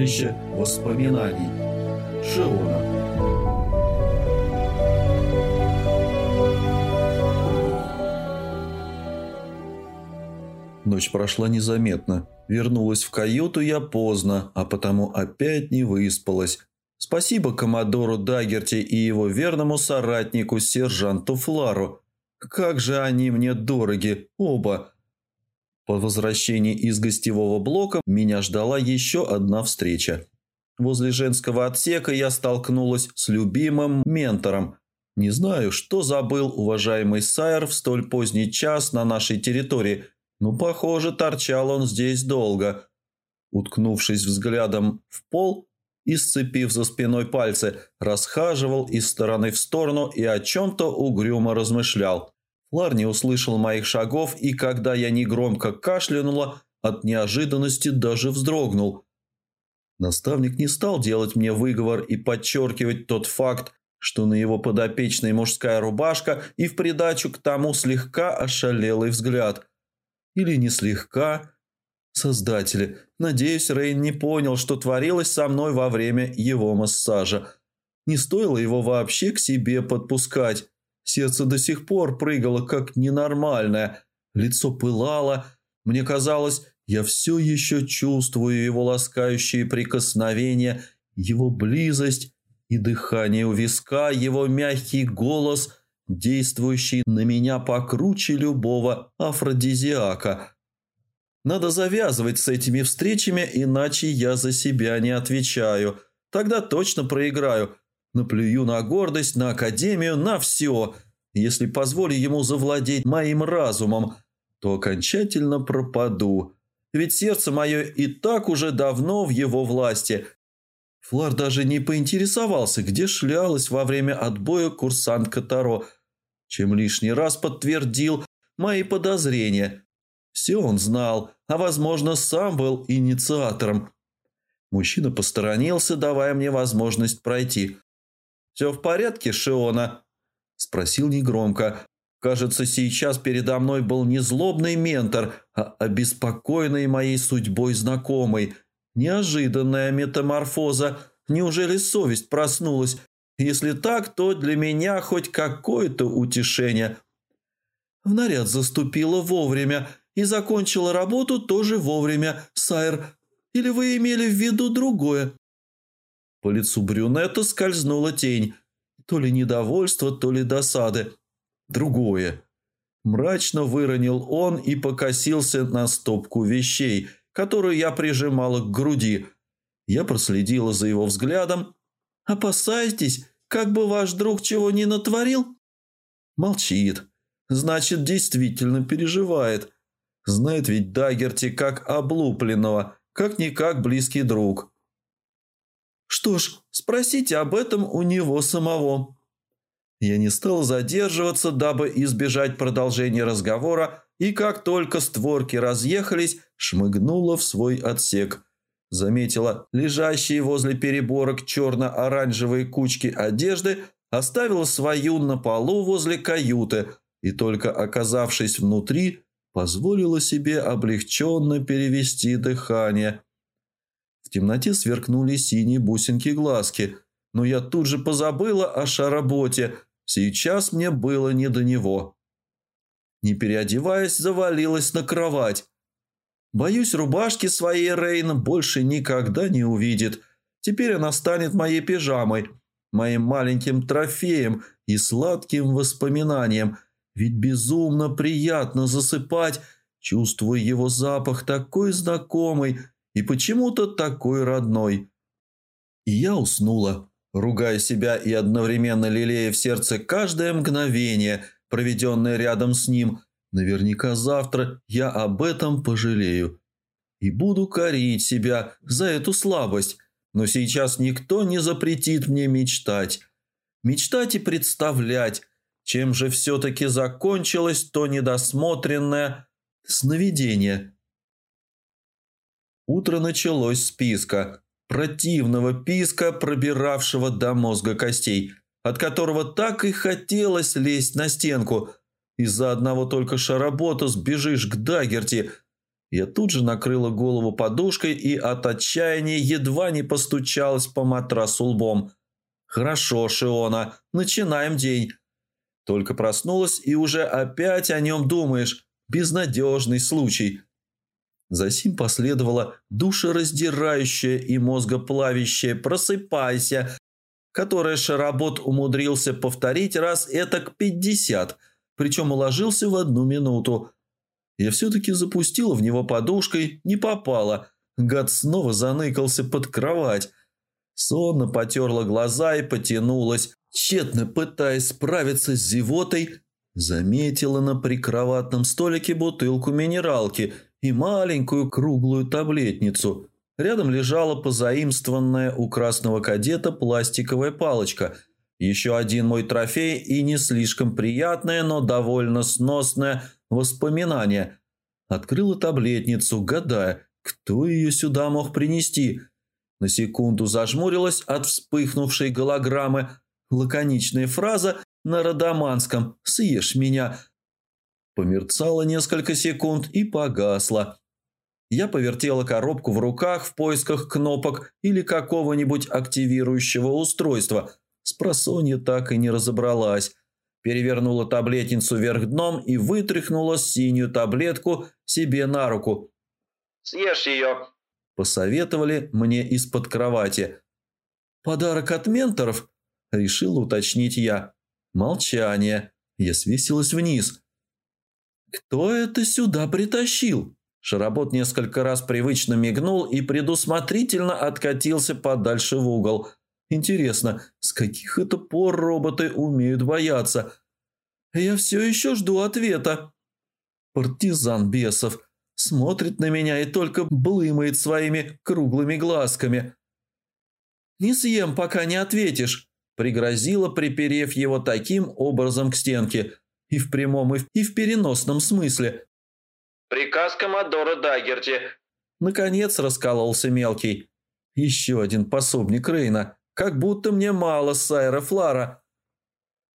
Хранилище воспоминаний. Шиона. Ночь прошла незаметно. Вернулась в каюту я поздно, а потому опять не выспалась. Спасибо коммодору Дагерти и его верному соратнику сержанту Флару. Как же они мне дороги, оба. По возвращении из гостевого блока меня ждала еще одна встреча. Возле женского отсека я столкнулась с любимым ментором. Не знаю, что забыл уважаемый Сайер в столь поздний час на нашей территории – ну, похоже, торчал он здесь долго. Уткнувшись взглядом в пол и сцепив за спиной пальцы, расхаживал из стороны в сторону и о чем-то угрюмо размышлял. Флар не услышал моих шагов, и когда я негромко кашлянула, от неожиданности даже вздрогнул. Наставник не стал делать мне выговор и подчеркивать тот факт, что на его подопечной мужская рубашка и в придачу к тому слегка ошалелый взгляд – или не слегка. Создатели, надеюсь, Рейн не понял, что творилось со мной во время его массажа. Не стоило его вообще к себе подпускать. Сердце до сих пор прыгало как ненормальное. Лицо пылало. Мне казалось, я все еще чувствую его ласкающие прикосновения, его близость и дыхание у виска, его мягкий голос – действующий на меня покруче любого афродизиака. Надо завязывать с этими встречами, иначе я за себя не отвечаю. Тогда точно проиграю. Наплюю на гордость, на академию, на все. Если позволю ему завладеть моим разумом, то окончательно пропаду. Ведь сердце мое и так уже давно в его власти. Флар даже не поинтересовался, где шлялась во время отбоя курсантка Таро – чем лишний раз подтвердил мои подозрения. Все он знал, а, возможно, сам был инициатором. Мужчина посторонился, давая мне возможность пройти. «Все в порядке, Шиона?» – спросил негромко. Кажется, сейчас передо мной был не злобный ментор, а обеспокоенный моей судьбой знакомый. Неожиданная метаморфоза. Неужели совесть проснулась если так, то для меня хоть какое-то утешение. В наряд заступила вовремя и закончила работу тоже вовремя, Сайр. Или вы имели в виду другое?» По лицу брюнета скользнула тень. То ли недовольство, то ли досады. Другое. Мрачно выронил он и покосился на стопку вещей, которую я прижимала к груди. Я проследила за его взглядом. «Опасайтесь, как бы ваш друг чего не натворил?» Молчит. Значит, действительно переживает. Знает ведь Дагерти как облупленного, как-никак близкий друг. Что ж, спросите об этом у него самого. Я не стал задерживаться, дабы избежать продолжения разговора, и как только створки разъехались, шмыгнула в свой отсек – Заметила лежащие возле переборок черно-оранжевые кучки одежды, оставила свою на полу возле каюты и только оказавшись внутри, позволила себе облегченно перевести дыхание. В темноте сверкнули синие бусинки глазки, но я тут же позабыла о шароботе, сейчас мне было не до него. Не переодеваясь, завалилась на кровать, Боюсь, рубашки своей Рейн больше никогда не увидит. Теперь она станет моей пижамой, моим маленьким трофеем и сладким воспоминанием. Ведь безумно приятно засыпать, чувствуя его запах такой знакомый и почему-то такой родной. И я уснула, ругая себя и одновременно лелея в сердце каждое мгновение, проведенное рядом с ним – Наверняка завтра я об этом пожалею. И буду корить себя за эту слабость. Но сейчас никто не запретит мне мечтать. Мечтать и представлять, чем же все-таки закончилось то недосмотренное сновидение. Утро началось с писка. Противного писка, пробиравшего до мозга костей, от которого так и хотелось лезть на стенку – из-за одного только шаробота сбежишь к Дагерти. Я тут же накрыла голову подушкой и от отчаяния едва не постучалась по матрасу лбом. «Хорошо, Шиона, начинаем день». Только проснулась и уже опять о нем думаешь. Безнадежный случай. Засим последовала душераздирающая и мозгоплавящая «Просыпайся», которое Шаработ умудрился повторить раз это к пятьдесят, причем уложился в одну минуту. Я все-таки запустила в него подушкой, не попала. Гад снова заныкался под кровать. Сонно потерла глаза и потянулась, тщетно пытаясь справиться с зевотой, заметила на прикроватном столике бутылку минералки и маленькую круглую таблетницу. Рядом лежала позаимствованная у красного кадета пластиковая палочка. Еще один мой трофей и не слишком приятное, но довольно сносное воспоминание. Открыла таблетницу, гадая, кто ее сюда мог принести. На секунду зажмурилась от вспыхнувшей голограммы – Лаконичная фраза на родоманском «Съешь меня» померцала несколько секунд и погасла. Я повертела коробку в руках в поисках кнопок или какого-нибудь активирующего устройства. Спросонья так и не разобралась. Перевернула таблетницу вверх дном и вытряхнула синюю таблетку себе на руку. «Съешь ее», – посоветовали мне из-под кровати. «Подарок от менторов?» Решил уточнить я. Молчание. Я свесилась вниз. «Кто это сюда притащил?» Шаработ несколько раз привычно мигнул и предусмотрительно откатился подальше в угол. «Интересно, с каких это пор роботы умеют бояться?» «Я все еще жду ответа». Партизан бесов смотрит на меня и только блымает своими круглыми глазками. «Не съем, пока не ответишь» пригрозила, приперев его таким образом к стенке, и в прямом, и в переносном смысле. «Приказ коммодора Дагерти». Наконец раскололся мелкий. Еще один пособник Рейна. Как будто мне мало Сайра Флара.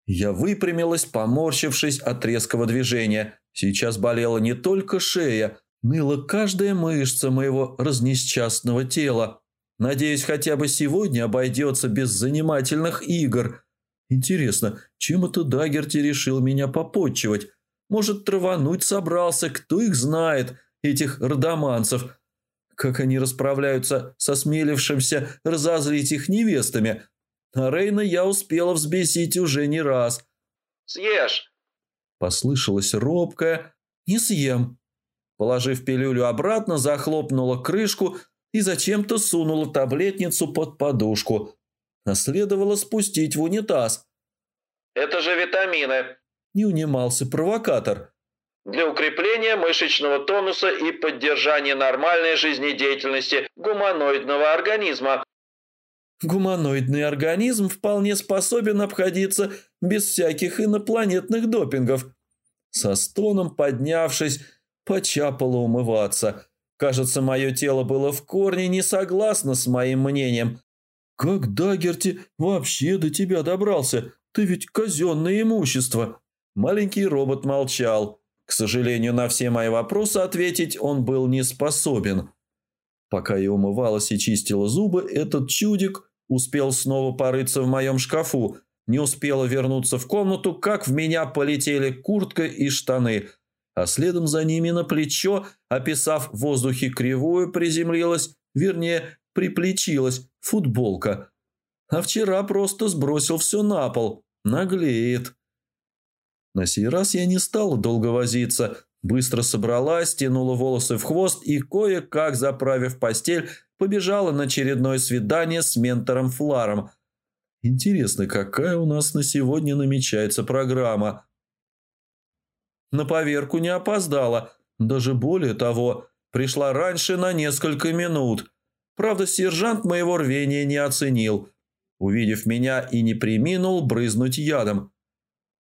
Я выпрямилась, поморщившись от резкого движения. Сейчас болела не только шея, ныла каждая мышца моего разнесчастного тела. Надеюсь, хотя бы сегодня обойдется без занимательных игр. Интересно, чем это Дагерти решил меня попотчевать? Может, травануть собрался, кто их знает, этих родоманцев? Как они расправляются со смелившимся разозлить их невестами? А Рейна я успела взбесить уже не раз. «Съешь!» Послышалось робкое «Не съем». Положив пилюлю обратно, захлопнула крышку – и зачем-то сунула таблетницу под подушку. Наследовало спустить в унитаз. «Это же витамины!» – не унимался провокатор. «Для укрепления мышечного тонуса и поддержания нормальной жизнедеятельности гуманоидного организма». Гуманоидный организм вполне способен обходиться без всяких инопланетных допингов. Со стоном поднявшись, почапало умываться – Кажется, мое тело было в корне не согласно с моим мнением. «Как Дагерти вообще до тебя добрался? Ты ведь казенное имущество!» Маленький робот молчал. К сожалению, на все мои вопросы ответить он был не способен. Пока я умывалась и чистила зубы, этот чудик успел снова порыться в моем шкафу. Не успела вернуться в комнату, как в меня полетели куртка и штаны – а следом за ними на плечо, описав в воздухе кривую, приземлилась, вернее, приплечилась футболка. А вчера просто сбросил все на пол. Наглеет. На сей раз я не стала долго возиться. Быстро собралась, стянула волосы в хвост и, кое-как заправив постель, побежала на очередное свидание с ментором Фларом. Интересно, какая у нас на сегодня намечается программа? На поверку не опоздала. Даже более того, пришла раньше на несколько минут. Правда, сержант моего рвения не оценил. Увидев меня и не приминул брызнуть ядом.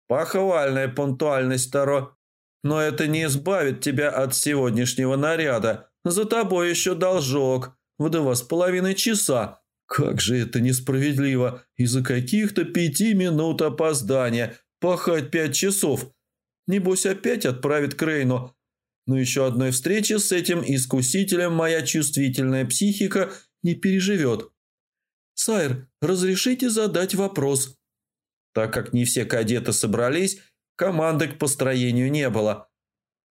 «Похвальная пунктуальность, Таро. Но это не избавит тебя от сегодняшнего наряда. За тобой еще должок в два с половиной часа. Как же это несправедливо. Из-за каких-то пяти минут опоздания. Пахать пять часов. Небось опять отправит к Рейну. Но еще одной встречи с этим искусителем моя чувствительная психика не переживет. «Сайр, разрешите задать вопрос?» Так как не все кадеты собрались, команды к построению не было.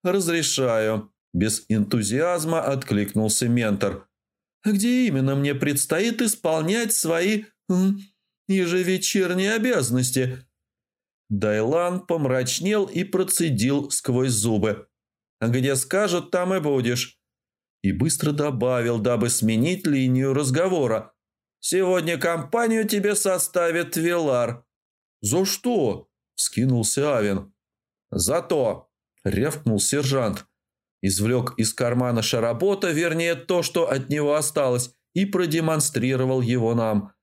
«Разрешаю», – без энтузиазма откликнулся ментор. «Где именно мне предстоит исполнять свои м, ежевечерние обязанности?» Дайлан помрачнел и процедил сквозь зубы. «Где скажут, там и будешь». И быстро добавил, дабы сменить линию разговора. «Сегодня компанию тебе составит Вилар». «За что?» – вскинулся Авен. «За то!» – рявкнул сержант. Извлек из кармана шаробота, вернее, то, что от него осталось, и продемонстрировал его нам.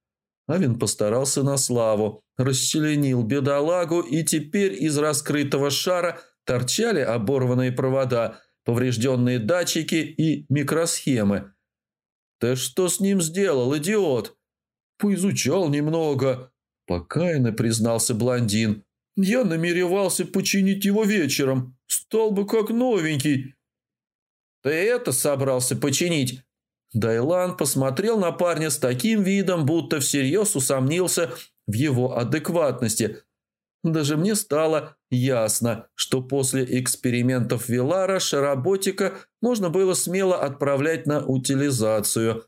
Авен постарался на славу, расчленил бедолагу, и теперь из раскрытого шара торчали оборванные провода, поврежденные датчики и микросхемы. «Ты что с ним сделал, идиот?» «Поизучал немного», – покаянно признался блондин. «Я намеревался починить его вечером. Стал бы как новенький». «Ты это собрался починить?» Дайлан посмотрел на парня с таким видом, будто всерьез усомнился в его адекватности. Даже мне стало ясно, что после экспериментов Вилара шароботика можно было смело отправлять на утилизацию.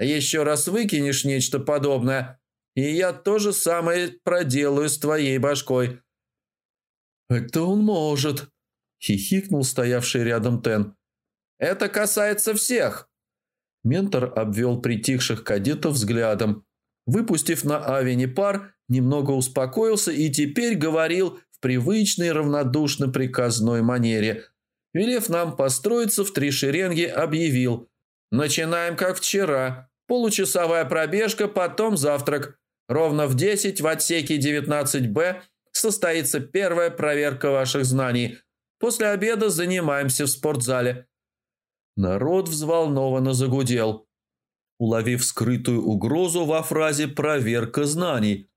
«Еще раз выкинешь нечто подобное, и я то же самое проделаю с твоей башкой». «Это он может», – хихикнул стоявший рядом Тен. «Это касается всех», Ментор обвел притихших кадетов взглядом. Выпустив на Авени пар, немного успокоился и теперь говорил в привычной равнодушно приказной манере. Велев нам построиться в три шеренги, объявил. «Начинаем как вчера. Получасовая пробежка, потом завтрак. Ровно в 10 в отсеке 19Б состоится первая проверка ваших знаний. После обеда занимаемся в спортзале. Народ взволнованно загудел, уловив скрытую угрозу во фразе «проверка знаний».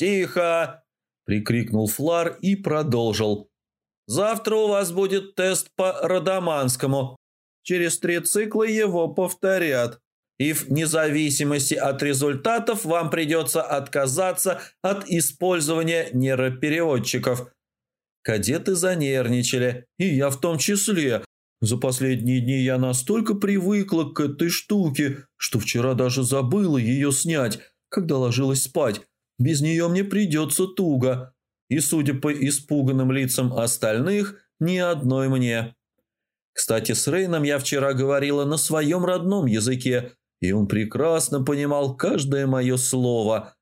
«Тихо!» – прикрикнул Флар и продолжил. «Завтра у вас будет тест по Родоманскому. Через три цикла его повторят. И вне зависимости от результатов вам придется отказаться от использования нейропереводчиков». Кадеты занервничали, и я в том числе, за последние дни я настолько привыкла к этой штуке, что вчера даже забыла ее снять, когда ложилась спать. Без нее мне придется туго. И, судя по испуганным лицам остальных, ни одной мне. Кстати, с Рейном я вчера говорила на своем родном языке, и он прекрасно понимал каждое мое слово.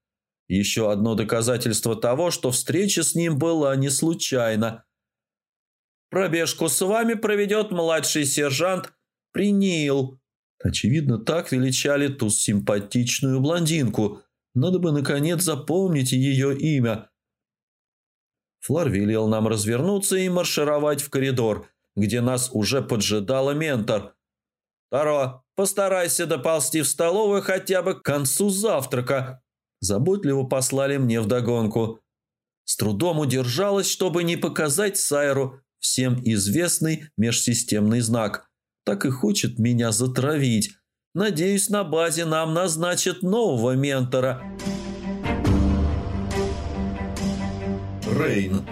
Еще одно доказательство того, что встреча с ним была не случайна – Пробежку с вами проведет младший сержант Принил». Очевидно, так величали ту симпатичную блондинку. Надо бы, наконец, запомнить ее имя. Флар велел нам развернуться и маршировать в коридор, где нас уже поджидала ментор. «Таро, постарайся доползти в столовую хотя бы к концу завтрака», заботливо послали мне вдогонку. С трудом удержалась, чтобы не показать Сайру, всем известный межсистемный знак. Так и хочет меня затравить. Надеюсь, на базе нам назначат нового ментора. Рейн.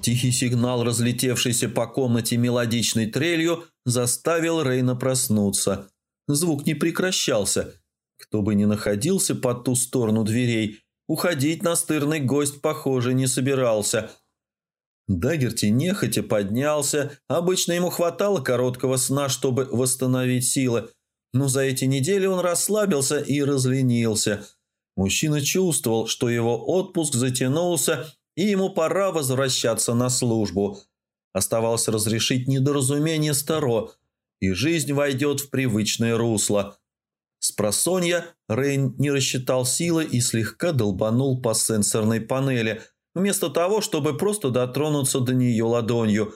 Тихий сигнал, разлетевшийся по комнате мелодичной трелью, заставил Рейна проснуться. Звук не прекращался. Кто бы ни находился по ту сторону дверей, Уходить настырный гость, похоже, не собирался. Дагерти нехотя поднялся. Обычно ему хватало короткого сна, чтобы восстановить силы. Но за эти недели он расслабился и разленился. Мужчина чувствовал, что его отпуск затянулся, и ему пора возвращаться на службу. Оставалось разрешить недоразумение Старо, и жизнь войдет в привычное русло – с просонья Рейн не рассчитал силы и слегка долбанул по сенсорной панели, вместо того, чтобы просто дотронуться до нее ладонью.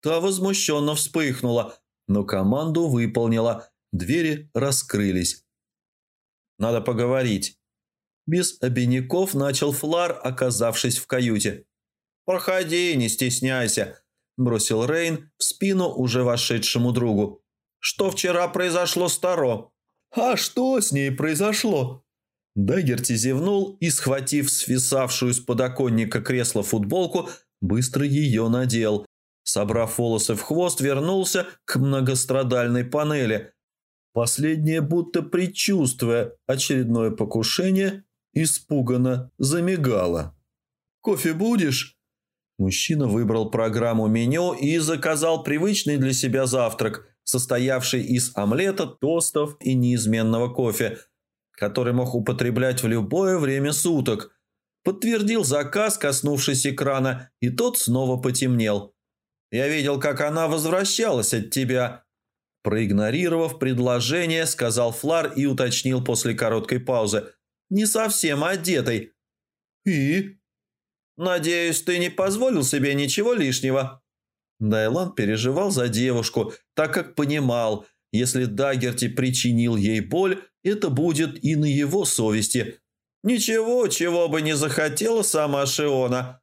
Та возмущенно вспыхнула, но команду выполнила. Двери раскрылись. «Надо поговорить». Без обиняков начал Флар, оказавшись в каюте. «Проходи, не стесняйся», – бросил Рейн в спину уже вошедшему другу. «Что вчера произошло с Таро?» «А что с ней произошло?» Дагерти зевнул и, схватив свисавшую с подоконника кресла футболку, быстро ее надел. Собрав волосы в хвост, вернулся к многострадальной панели. Последняя, будто предчувствуя очередное покушение, испуганно замигала. «Кофе будешь?» Мужчина выбрал программу меню и заказал привычный для себя завтрак, состоявший из омлета, тостов и неизменного кофе, который мог употреблять в любое время суток. Подтвердил заказ, коснувшись экрана, и тот снова потемнел. «Я видел, как она возвращалась от тебя», Проигнорировав предложение, сказал Флар и уточнил после короткой паузы. «Не совсем одетой». «И?» «Надеюсь, ты не позволил себе ничего лишнего?» Дайлан переживал за девушку, так как понимал, если Дагерти причинил ей боль, это будет и на его совести. «Ничего, чего бы не захотела сама Шиона».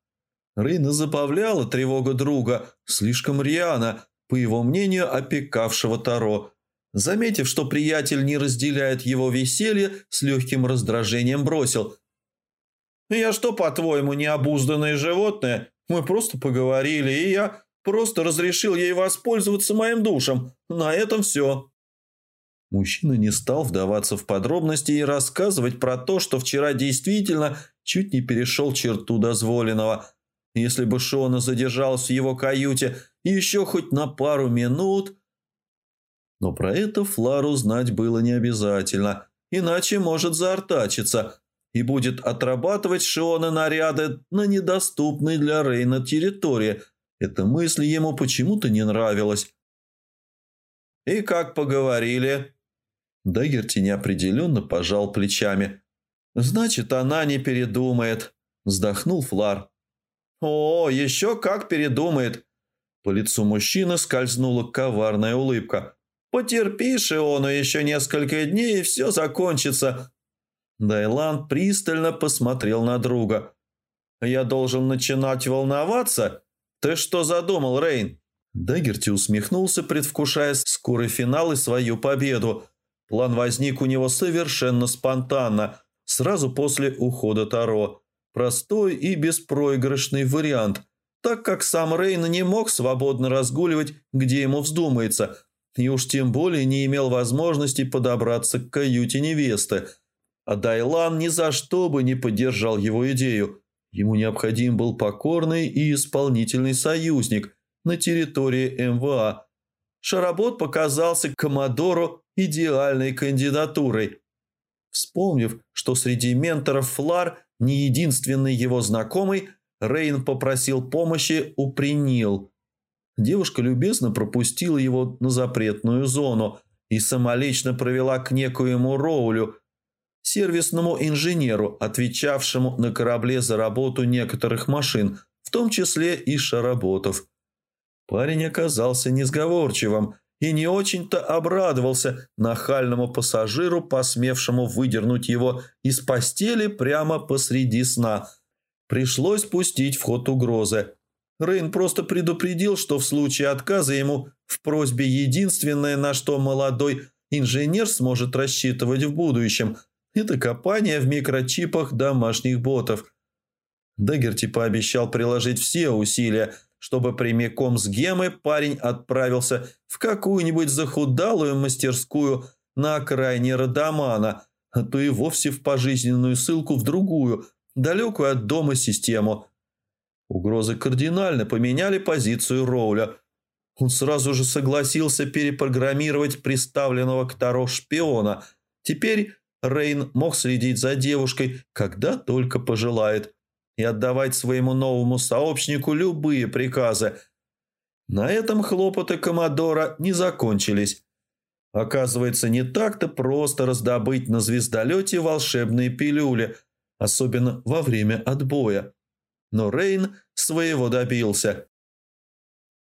Рейна забавляла тревога друга, слишком рьяно, по его мнению, опекавшего Таро. Заметив, что приятель не разделяет его веселье, с легким раздражением бросил. «Я что, по-твоему, необузданное животное? Мы просто поговорили, и я просто разрешил ей воспользоваться моим душем. На этом все». Мужчина не стал вдаваться в подробности и рассказывать про то, что вчера действительно чуть не перешел черту дозволенного. Если бы Шона задержалась в его каюте еще хоть на пару минут... Но про это Флару знать было не обязательно, иначе может заортачиться и будет отрабатывать Шиона наряды на недоступной для Рейна территории. Эта мысль ему почему-то не нравилась. «И как поговорили?» Дагерти неопределенно пожал плечами. «Значит, она не передумает», – вздохнул Флар. «О, еще как передумает!» По лицу мужчины скользнула коварная улыбка. «Потерпи, Шиону, еще несколько дней, и все закончится». Дайлан пристально посмотрел на друга. «Я должен начинать волноваться? Ты что задумал, Рейн?» Дагерти усмехнулся, предвкушая скорый финал и свою победу. План возник у него совершенно спонтанно, сразу после ухода Таро. Простой и беспроигрышный вариант – так как сам Рейн не мог свободно разгуливать, где ему вздумается, и уж тем более не имел возможности подобраться к каюте невесты. А Дайлан ни за что бы не поддержал его идею. Ему необходим был покорный и исполнительный союзник на территории МВА. Шаработ показался Комодору идеальной кандидатурой. Вспомнив, что среди менторов Флар не единственный его знакомый – Рейн попросил помощи у Принил. Девушка любезно пропустила его на запретную зону и самолично провела к некоему Роулю, сервисному инженеру, отвечавшему на корабле за работу некоторых машин, в том числе и шароботов. Парень оказался несговорчивым и не очень-то обрадовался нахальному пассажиру, посмевшему выдернуть его из постели прямо посреди сна – Пришлось пустить в ход угрозы. Рейн просто предупредил, что в случае отказа ему в просьбе единственное, на что молодой инженер сможет рассчитывать в будущем, это копание в микрочипах домашних ботов. Дагерти пообещал приложить все усилия, чтобы прямиком с Гемы парень отправился в какую-нибудь захудалую мастерскую на окраине Родомана, а то и вовсе в пожизненную ссылку в другую – далекую от дома систему. Угрозы кардинально поменяли позицию Роуля. Он сразу же согласился перепрограммировать приставленного к Таро шпиона. Теперь Рейн мог следить за девушкой, когда только пожелает, и отдавать своему новому сообщнику любые приказы. На этом хлопоты Комодора не закончились. Оказывается, не так-то просто раздобыть на звездолете волшебные пилюли – особенно во время отбоя. Но Рейн своего добился.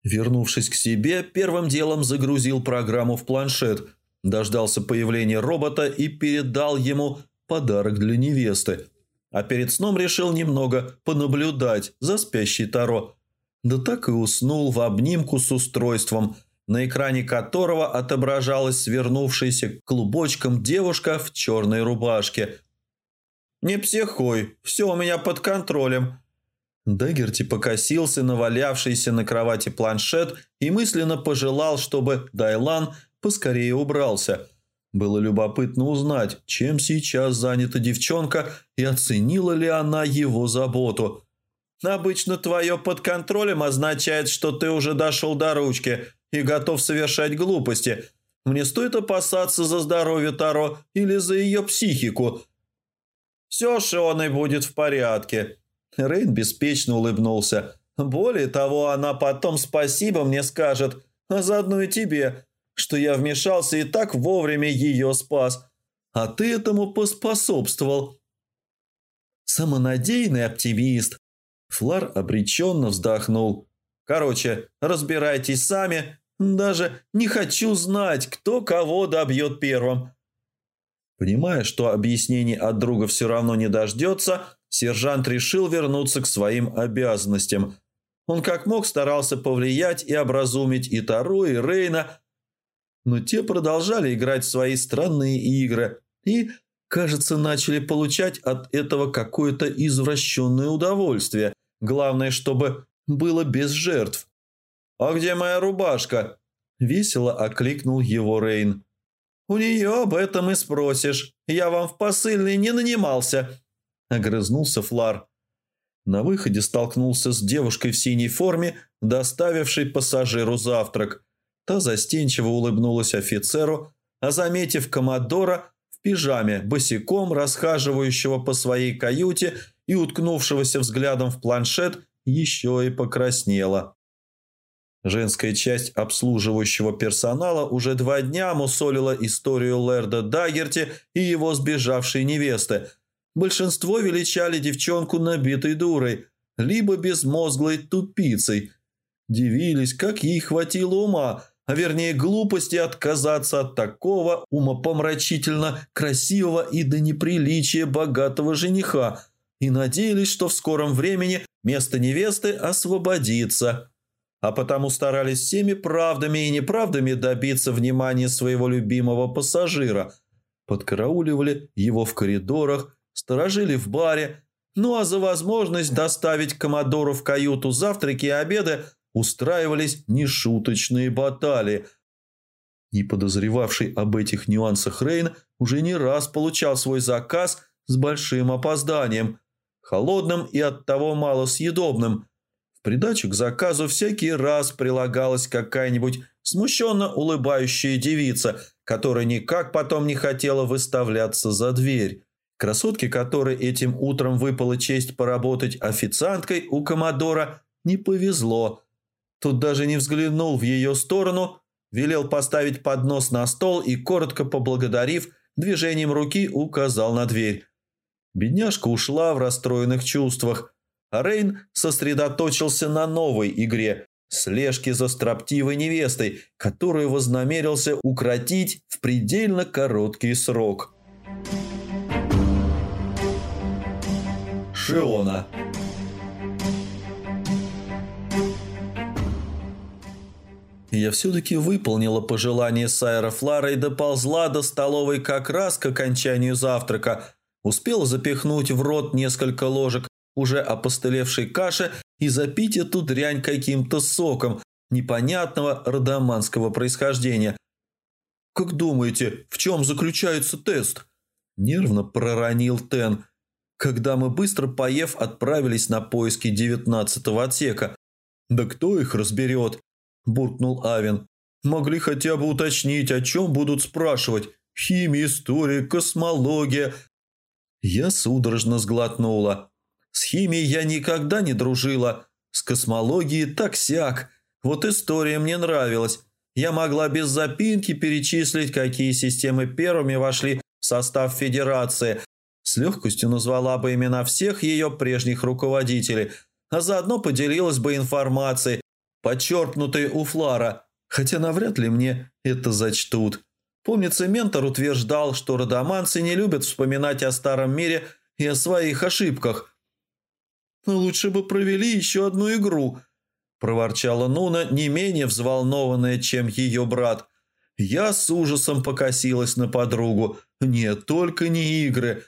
Вернувшись к себе, первым делом загрузил программу в планшет, дождался появления робота и передал ему подарок для невесты. А перед сном решил немного понаблюдать за спящей Таро. Да так и уснул в обнимку с устройством, на экране которого отображалась свернувшаяся клубочком девушка в черной рубашке. «Не психуй, все у меня под контролем». Дагерти покосился на валявшийся на кровати планшет и мысленно пожелал, чтобы Дайлан поскорее убрался – было любопытно узнать, чем сейчас занята девчонка и оценила ли она его заботу. «Обычно твое под контролем означает, что ты уже дошел до ручки и готов совершать глупости. Мне стоит опасаться за здоровье Таро или за ее психику?» «Все Шионой будет в порядке». Рейн беспечно улыбнулся. «Более того, она потом спасибо мне скажет, а заодно и тебе что я вмешался и так вовремя ее спас, а ты этому поспособствовал. Самонадеянный оптимист. Флар обреченно вздохнул. Короче, разбирайтесь сами. Даже не хочу знать, кто кого добьет первым. Понимая, что объяснений от друга все равно не дождется, сержант решил вернуться к своим обязанностям. Он как мог старался повлиять и образумить и Тару, и Рейна, но те продолжали играть свои странные игры и, кажется, начали получать от этого какое-то извращенное удовольствие. Главное, чтобы было без жертв. «А где моя рубашка?» – весело окликнул его Рейн. «У нее об этом и спросишь. Я вам в посыльный не нанимался», – огрызнулся Флар. На выходе столкнулся с девушкой в синей форме, доставившей пассажиру завтрак – Та застенчиво улыбнулась офицеру, а заметив Комодора в пижаме, босиком расхаживающего по своей каюте и уткнувшегося взглядом в планшет, еще и покраснела. Женская часть обслуживающего персонала уже два дня мусолила историю Лерда Дагерти и его сбежавшей невесты. Большинство величали девчонку набитой дурой, либо безмозглой тупицей. Дивились, как ей хватило ума – а вернее глупости отказаться от такого умопомрачительно красивого и до неприличия богатого жениха и надеялись, что в скором времени место невесты освободится. А потому старались всеми правдами и неправдами добиться внимания своего любимого пассажира. Подкарауливали его в коридорах, сторожили в баре, ну а за возможность доставить Комодору в каюту завтраки и обеды – устраивались нешуточные баталии. Не подозревавший об этих нюансах Рейн уже не раз получал свой заказ с большим опозданием, холодным и оттого малосъедобным. В придачу к заказу всякий раз прилагалась какая-нибудь смущенно улыбающая девица, которая никак потом не хотела выставляться за дверь. Красотке, которой этим утром выпала честь поработать официанткой у Комодора, не повезло – Тут даже не взглянул в ее сторону, велел поставить поднос на стол и, коротко поблагодарив, движением руки указал на дверь. Бедняжка ушла в расстроенных чувствах, а Рейн сосредоточился на новой игре – слежке за строптивой невестой, которую вознамерился укротить в предельно короткий срок. Шиона Я все-таки выполнила пожелание Сайра Флара и доползла до столовой как раз к окончанию завтрака. Успела запихнуть в рот несколько ложек уже опостылевшей каши и запить эту дрянь каким-то соком непонятного родоманского происхождения. «Как думаете, в чем заключается тест?» Нервно проронил Тен, когда мы, быстро поев, отправились на поиски девятнадцатого отсека. «Да кто их разберет?» Буркнул Авен. «Могли хотя бы уточнить, о чем будут спрашивать. Химия, история, космология». Я судорожно сглотнула. С химией я никогда не дружила. С космологией так-сяк. Вот история мне нравилась. Я могла без запинки перечислить, какие системы первыми вошли в состав Федерации. С легкостью назвала бы имена всех ее прежних руководителей, а заодно поделилась бы информацией, подчеркнутый у Флара, хотя навряд ли мне это зачтут. Помнится, ментор утверждал, что родоманцы не любят вспоминать о старом мире и о своих ошибках. «Лучше бы провели еще одну игру», – проворчала Нуна, не менее взволнованная, чем ее брат. Я с ужасом покосилась на подругу. «Нет, только не игры».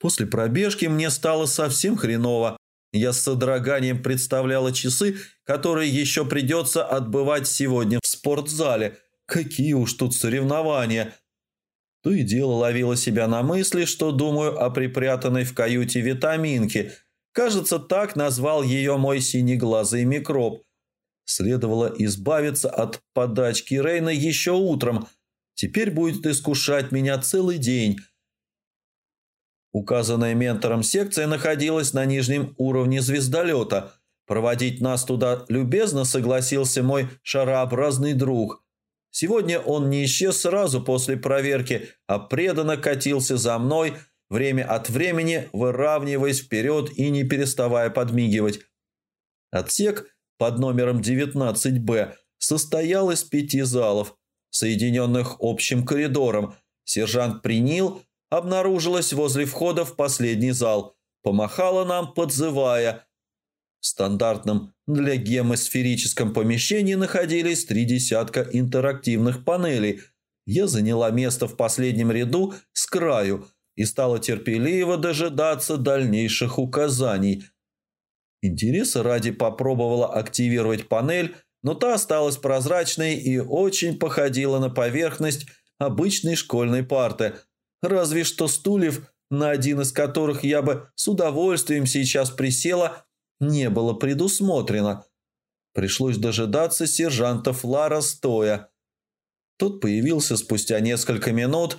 После пробежки мне стало совсем хреново. Я с содроганием представляла часы, которые еще придется отбывать сегодня в спортзале. Какие уж тут соревнования. То и дело ловила себя на мысли, что думаю о припрятанной в каюте витаминке. Кажется, так назвал ее мой синеглазый микроб. Следовало избавиться от подачки Рейна еще утром. Теперь будет искушать меня целый день. Указанная ментором секция находилась на нижнем уровне звездолета. Проводить нас туда любезно согласился мой шарообразный друг – Сегодня он не исчез сразу после проверки, а преданно катился за мной, время от времени выравниваясь вперед и не переставая подмигивать. Отсек под номером 19-Б состоял из пяти залов, соединенных общим коридором. Сержант Принил обнаружилась возле входа в последний зал, помахала нам, подзывая. В стандартном для гемосферическом помещении находились три десятка интерактивных панелей. Я заняла место в последнем ряду с краю и стала терпеливо дожидаться дальнейших указаний. Интереса ради попробовала активировать панель, но та осталась прозрачной и очень походила на поверхность обычной школьной парты. Разве что стульев, на один из которых я бы с удовольствием сейчас присела, не было предусмотрено. Пришлось дожидаться сержанта Флара стоя. Тот появился спустя несколько минут.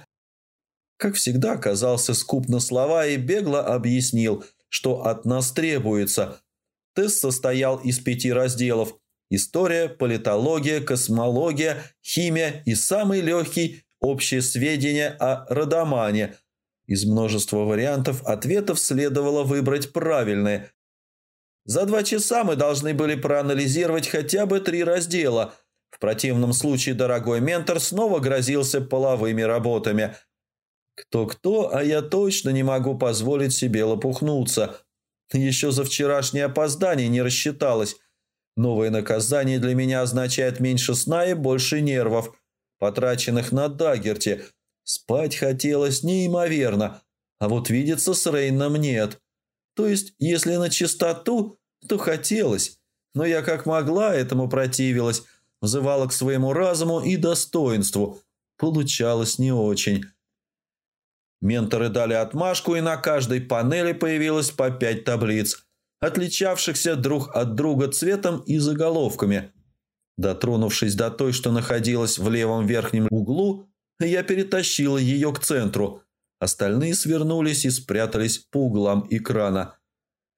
Как всегда, оказался скуп на слова и бегло объяснил, что от нас требуется. Тест состоял из пяти разделов – история, политология, космология, химия и самый легкий – общее сведения о Радамане. Из множества вариантов ответов следовало выбрать правильные, за два часа мы должны были проанализировать хотя бы три раздела. В противном случае дорогой ментор снова грозился половыми работами. Кто-кто, а я точно не могу позволить себе лопухнуться. Еще за вчерашнее опоздание не рассчиталась. Новое наказание для меня означает меньше сна и больше нервов, потраченных на Дагерти. Спать хотелось неимоверно, а вот видеться с Рейном нет. То есть, если на чистоту, то хотелось. Но я как могла этому противилась, взывала к своему разуму и достоинству. Получалось не очень. Менторы дали отмашку, и на каждой панели появилось по пять таблиц, отличавшихся друг от друга цветом и заголовками. Дотронувшись до той, что находилась в левом верхнем углу, я перетащила ее к центру – Остальные свернулись и спрятались по углам экрана.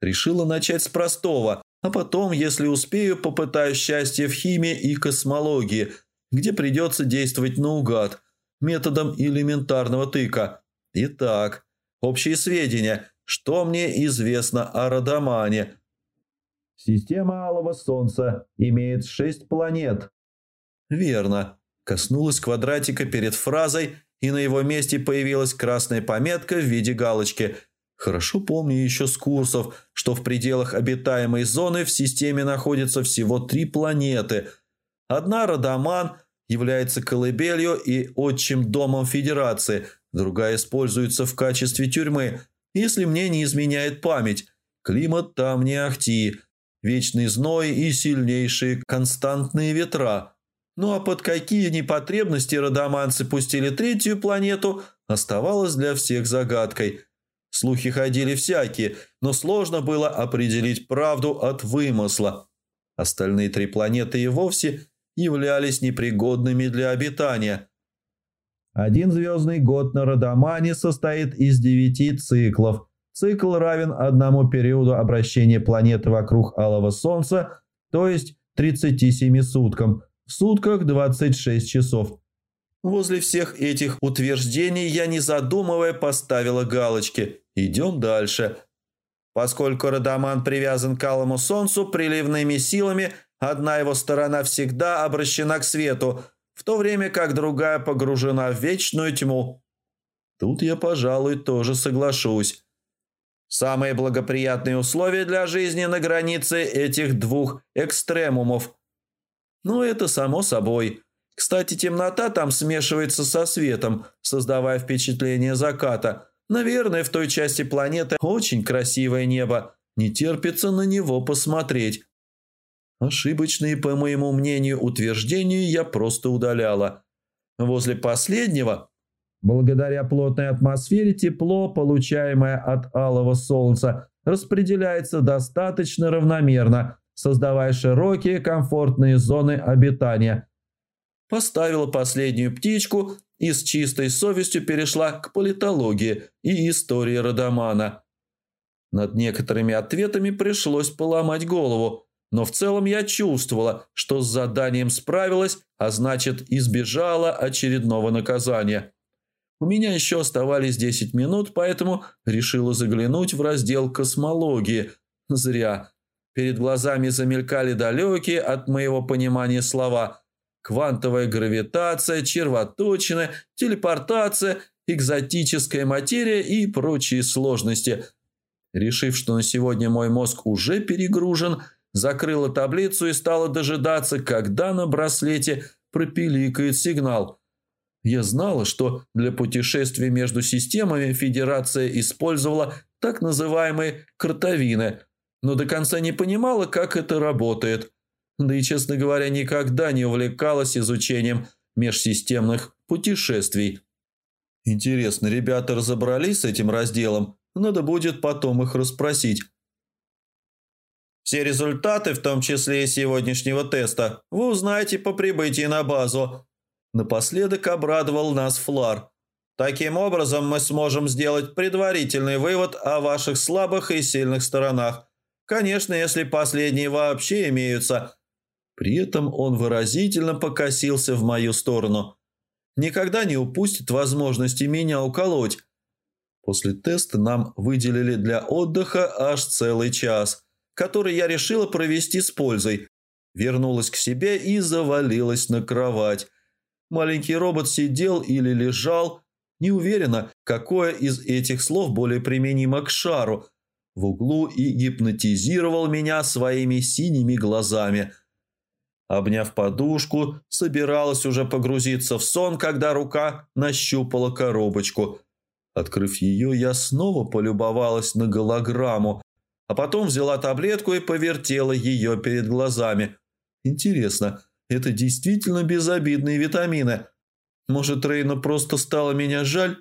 Решила начать с простого, а потом, если успею, попытаюсь счастье в химии и космологии, где придется действовать наугад, методом элементарного тыка. Итак, общие сведения. Что мне известно о Радамане? Система Алого Солнца имеет шесть планет. Верно. Коснулась квадратика перед фразой – и на его месте появилась красная пометка в виде галочки. Хорошо помню еще с курсов, что в пределах обитаемой зоны в системе находится всего три планеты. Одна – Радаман, является колыбелью и отчим домом Федерации, другая используется в качестве тюрьмы, если мне не изменяет память. Климат там не ахти, вечный зной и сильнейшие константные ветра – ну а под какие непотребности родоманцы пустили третью планету, оставалось для всех загадкой. Слухи ходили всякие, но сложно было определить правду от вымысла. Остальные три планеты и вовсе являлись непригодными для обитания. Один звездный год на Родомане состоит из девяти циклов. Цикл равен одному периоду обращения планеты вокруг Алого Солнца, то есть 37 суткам – в сутках 26 часов. Возле всех этих утверждений я, не задумывая, поставила галочки. Идем дальше. Поскольку Радаман привязан к алому солнцу приливными силами, одна его сторона всегда обращена к свету, в то время как другая погружена в вечную тьму. Тут я, пожалуй, тоже соглашусь. Самые благоприятные условия для жизни на границе этих двух экстремумов. Ну, это само собой. Кстати, темнота там смешивается со светом, создавая впечатление заката. Наверное, в той части планеты очень красивое небо. Не терпится на него посмотреть. Ошибочные, по моему мнению, утверждения я просто удаляла. Возле последнего Благодаря плотной атмосфере тепло, получаемое от алого солнца, распределяется достаточно равномерно, создавая широкие комфортные зоны обитания. Поставила последнюю птичку и с чистой совестью перешла к политологии и истории Родомана. Над некоторыми ответами пришлось поломать голову, но в целом я чувствовала, что с заданием справилась, а значит избежала очередного наказания. У меня еще оставались 10 минут, поэтому решила заглянуть в раздел космологии. Зря. Перед глазами замелькали далекие от моего понимания слова «квантовая гравитация», «червоточина», «телепортация», «экзотическая материя» и прочие сложности. Решив, что на сегодня мой мозг уже перегружен, закрыла таблицу и стала дожидаться, когда на браслете пропиликает сигнал – я знала, что для путешествий между системами Федерация использовала так называемые «кротовины», но до конца не понимала, как это работает. Да и, честно говоря, никогда не увлекалась изучением межсистемных путешествий. Интересно, ребята разобрались с этим разделом? Надо будет потом их расспросить. Все результаты, в том числе и сегодняшнего теста, вы узнаете по прибытии на базу. Напоследок обрадовал нас Флар. Таким образом мы сможем сделать предварительный вывод о ваших слабых и сильных сторонах. Конечно, если последние вообще имеются. При этом он выразительно покосился в мою сторону. Никогда не упустит возможности меня уколоть. После теста нам выделили для отдыха аж целый час, который я решила провести с пользой. Вернулась к себе и завалилась на кровать. Маленький робот сидел или лежал, не уверена, какое из этих слов более применимо к шару, в углу и гипнотизировал меня своими синими глазами. Обняв подушку, собиралась уже погрузиться в сон, когда рука нащупала коробочку. Открыв ее, я снова полюбовалась на голограмму, а потом взяла таблетку и повертела ее перед глазами. Интересно, это действительно безобидные витамины. Может, Рейну просто стало меня жаль?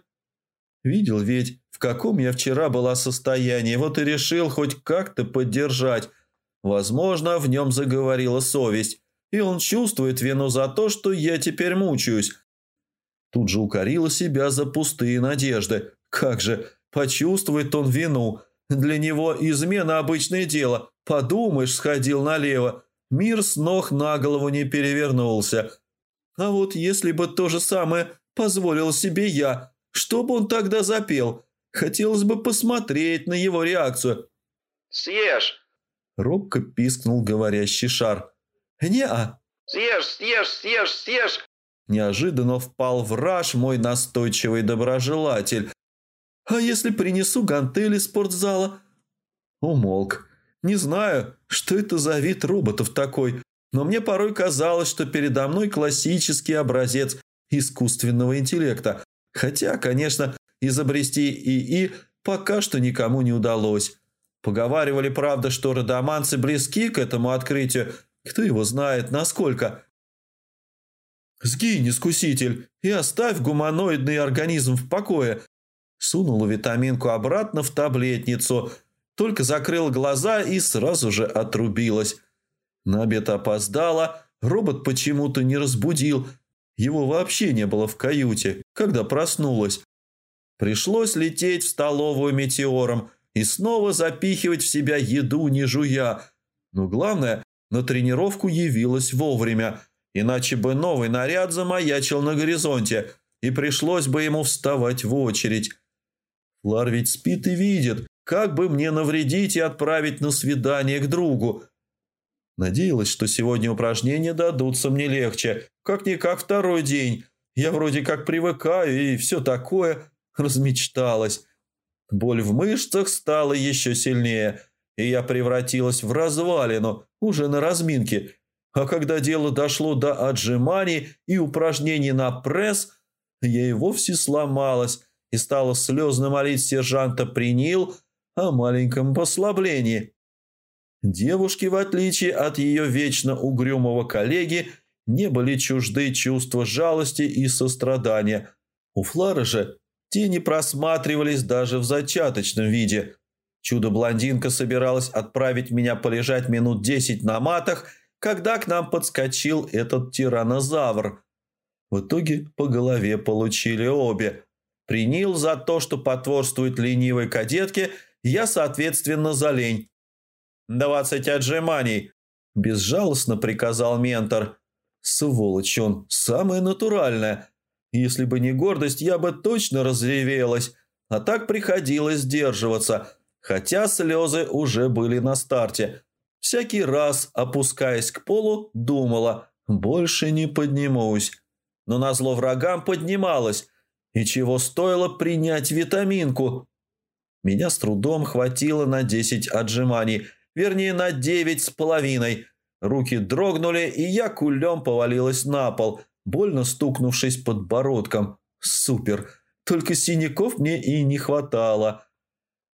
Видел ведь, в каком я вчера была состоянии, вот и решил хоть как-то поддержать. Возможно, в нем заговорила совесть, и он чувствует вину за то, что я теперь мучаюсь. Тут же укорила себя за пустые надежды. Как же, почувствует он вину. Для него измена обычное дело. Подумаешь, сходил налево. Мир с ног на голову не перевернулся. А вот если бы то же самое позволил себе я, что бы он тогда запел? Хотелось бы посмотреть на его реакцию. «Съешь!» – робко пискнул говорящий шар. «Не-а!» «Съешь, съешь, съешь, съешь!» Неожиданно впал в раж мой настойчивый доброжелатель. «А если принесу гантели спортзала?» Умолк. Не знаю, что это за вид роботов такой, но мне порой казалось, что передо мной классический образец искусственного интеллекта. Хотя, конечно, изобрести ИИ пока что никому не удалось. Поговаривали, правда, что родоманцы близки к этому открытию. Кто его знает, насколько. «Сгинь, искуситель, и оставь гуманоидный организм в покое!» Сунула витаминку обратно в таблетницу – только закрыл глаза и сразу же отрубилась. На обед опоздала, робот почему-то не разбудил. Его вообще не было в каюте, когда проснулась. Пришлось лететь в столовую метеором и снова запихивать в себя еду, не жуя. Но главное, на тренировку явилась вовремя, иначе бы новый наряд замаячил на горизонте, и пришлось бы ему вставать в очередь. Флар ведь спит и видит, как бы мне навредить и отправить на свидание к другу? Надеялась, что сегодня упражнения дадутся мне легче. Как-никак второй день. Я вроде как привыкаю и все такое. Размечталась. Боль в мышцах стала еще сильнее, и я превратилась в развалину уже на разминке. А когда дело дошло до отжиманий и упражнений на пресс, я и вовсе сломалась и стала слезно молить сержанта Принил о маленьком послаблении. Девушки, в отличие от ее вечно угрюмого коллеги, не были чужды чувства жалости и сострадания. У Флары же те не просматривались даже в зачаточном виде. Чудо-блондинка собиралась отправить меня полежать минут десять на матах, когда к нам подскочил этот тиранозавр. В итоге по голове получили обе. Принил за то, что потворствует ленивой кадетке, я, соответственно, за лень. «Двадцать отжиманий!» – безжалостно приказал ментор. Сволочь он, самое натуральное. Если бы не гордость, я бы точно разревелась. А так приходилось сдерживаться, хотя слезы уже были на старте. Всякий раз, опускаясь к полу, думала, больше не поднимусь. Но назло врагам поднималась, и чего стоило принять витаминку. Меня с трудом хватило на десять отжиманий, вернее на девять с половиной – Руки дрогнули, и я кулем повалилась на пол, больно стукнувшись подбородком. Супер! Только синяков мне и не хватало.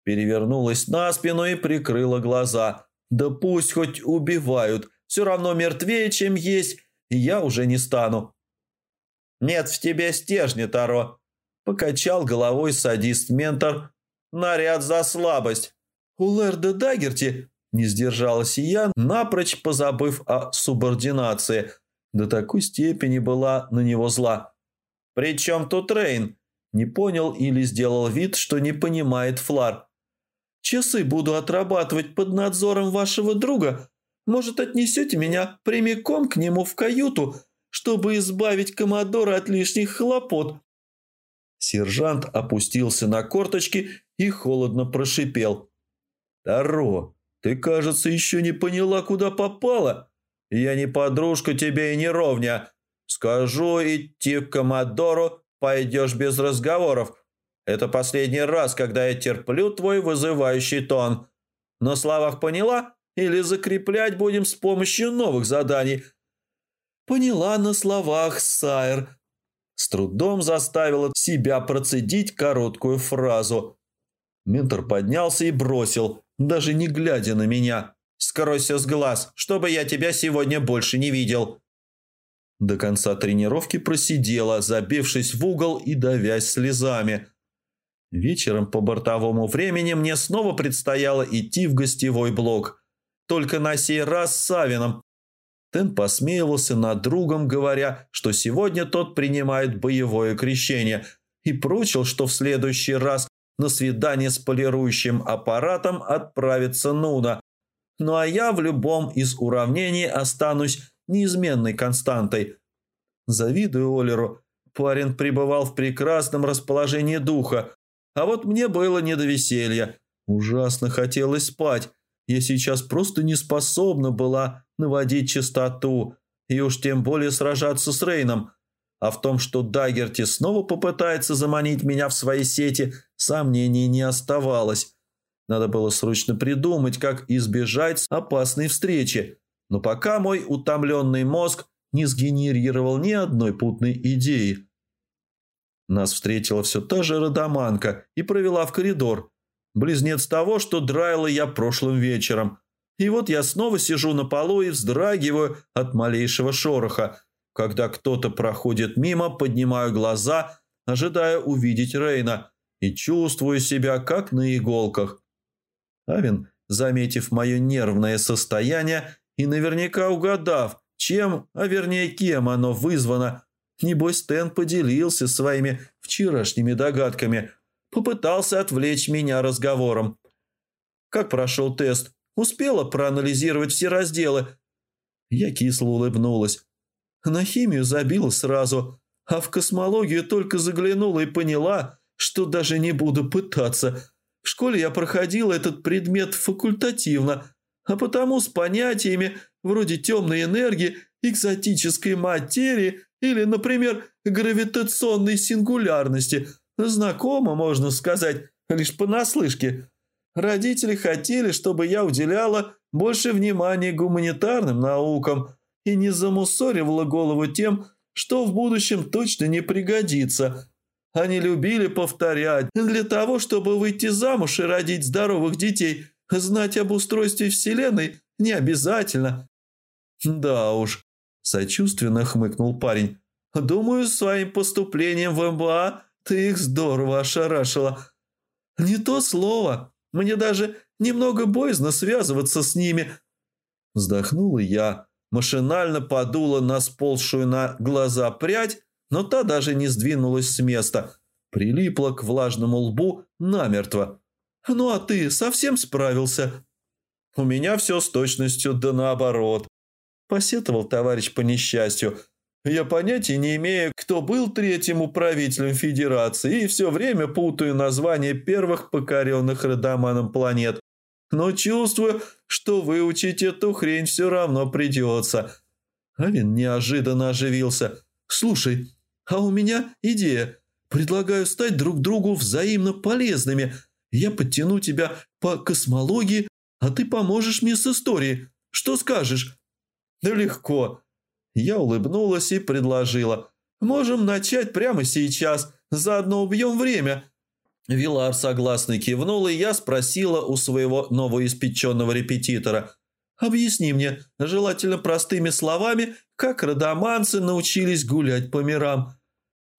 Перевернулась на спину и прикрыла глаза. Да пусть хоть убивают, все равно мертвее, чем есть, и я уже не стану. «Нет в тебе стержня, Таро!» – покачал головой садист-ментор. «Наряд за слабость!» «У Лерда Дагерти не сдержалась и я, напрочь позабыв о субординации. До такой степени была на него зла. «При чем тут Рейн?» Не понял или сделал вид, что не понимает Флар. «Часы буду отрабатывать под надзором вашего друга. Может, отнесете меня прямиком к нему в каюту, чтобы избавить Комодора от лишних хлопот?» Сержант опустился на корточки и холодно прошипел. «Таро, ты, кажется, еще не поняла, куда попала. Я не подружка тебе и не ровня. Скажу идти к Комодору, пойдешь без разговоров. Это последний раз, когда я терплю твой вызывающий тон. На словах поняла? Или закреплять будем с помощью новых заданий?» «Поняла на словах, Сайр». С трудом заставила себя процедить короткую фразу. Ментор поднялся и бросил даже не глядя на меня. «Скройся с глаз, чтобы я тебя сегодня больше не видел!» До конца тренировки просидела, забившись в угол и давясь слезами. Вечером по бортовому времени мне снова предстояло идти в гостевой блок. Только на сей раз с Савином. Тен посмеивался над другом, говоря, что сегодня тот принимает боевое крещение, и прочил, что в следующий раз на свидание с полирующим аппаратом отправится Нуна. Ну а я в любом из уравнений останусь неизменной константой. Завидую Олеру. Парень пребывал в прекрасном расположении духа. А вот мне было не до веселья. Ужасно хотелось спать. Я сейчас просто не способна была наводить чистоту. И уж тем более сражаться с Рейном. А в том, что Дагерти снова попытается заманить меня в свои сети, сомнений не оставалось. Надо было срочно придумать, как избежать опасной встречи. Но пока мой утомленный мозг не сгенерировал ни одной путной идеи. Нас встретила все та же Родоманка и провела в коридор. Близнец того, что драила я прошлым вечером. И вот я снова сижу на полу и вздрагиваю от малейшего шороха – когда кто-то проходит мимо, поднимаю глаза, ожидая увидеть Рейна, и чувствую себя как на иголках. Авин, заметив мое нервное состояние и наверняка угадав, чем, а вернее кем оно вызвано, небось Тен поделился своими вчерашними догадками, попытался отвлечь меня разговором. Как прошел тест? Успела проанализировать все разделы? Я кисло улыбнулась. На химию забила сразу, а в космологию только заглянула и поняла, что даже не буду пытаться. В школе я проходила этот предмет факультативно, а потому с понятиями вроде темной энергии, экзотической материи или, например, гравитационной сингулярности знакома, можно сказать, лишь понаслышке. Родители хотели, чтобы я уделяла больше внимания гуманитарным наукам и не замусоривала голову тем, что в будущем точно не пригодится. Они любили повторять, для того, чтобы выйти замуж и родить здоровых детей, знать об устройстве Вселенной не обязательно. Да уж, сочувственно хмыкнул парень. Думаю, своим поступлением в МБА ты их здорово ошарашила. Не то слово. Мне даже немного боязно связываться с ними. Вздохнула я, машинально подула на сползшую на глаза прядь, но та даже не сдвинулась с места. Прилипла к влажному лбу намертво. «Ну а ты совсем справился?» «У меня все с точностью да наоборот», – посетовал товарищ по несчастью – я понятия не имею, кто был третьим управителем Федерации, и все время путаю названия первых покоренных Радаманом планет. Но чувствую, что выучить эту хрень все равно придется. Авин неожиданно оживился. «Слушай, а у меня идея. Предлагаю стать друг другу взаимно полезными. Я подтяну тебя по космологии, а ты поможешь мне с историей. Что скажешь?» «Да легко. Я улыбнулась и предложила. «Можем начать прямо сейчас, заодно убьем время». Вилар согласно кивнул, и я спросила у своего новоиспеченного репетитора. «Объясни мне, желательно простыми словами, как родоманцы научились гулять по мирам».